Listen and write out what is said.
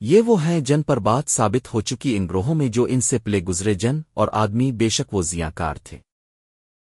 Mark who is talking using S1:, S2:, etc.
S1: یہ وہ ہیں جن پر بات ثابت ہو چکی ان گروہوں میں جو ان سے پلے گزرے جن اور آدمی بے شک وہ زیاں کار تھے۔